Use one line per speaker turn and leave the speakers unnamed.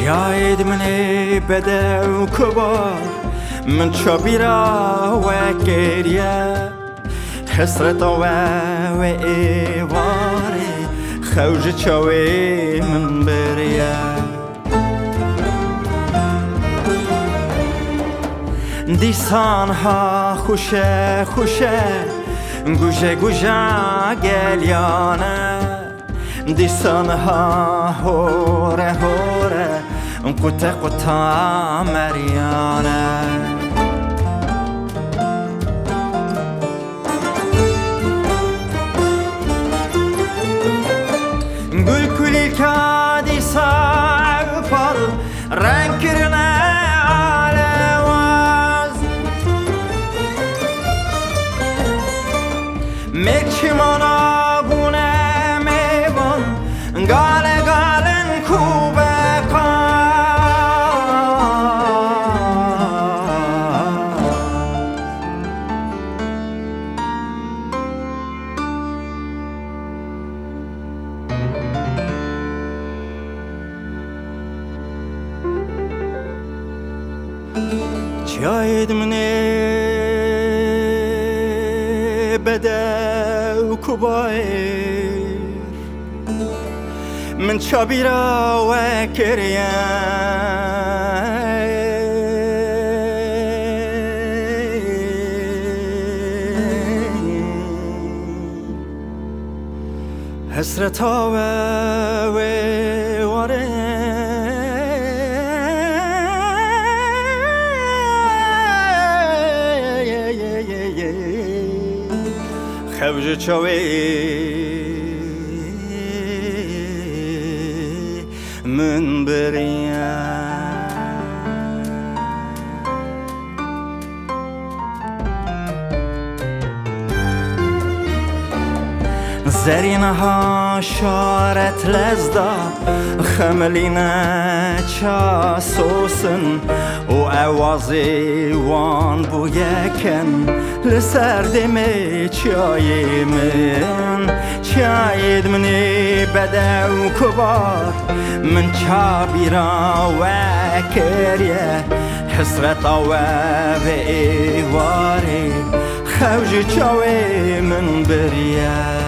جايد مني بدا وكبار من شبيرة وكيريا حسرة وإيواري خوج شوي من بريا دیسان ها خوشه خوشه. گوشه گوشه گلیانه. دیسان ها هوره هوره. Nkuta kuta Mariana گل کلی کادی سر پر رنگ کرنه آلواز مکمانا جاید منه بده و کبایر من چابیرا و کریه حسرتا و خوج چوی من بریم زرینها شارت لزدا خملینه چا سوسن. و اوازی وان بو یکن لسر دمی چای من. چاید منی بده و کبار من چا بیرا و کریه حسرت و ایواری خوج چاوی من بریه.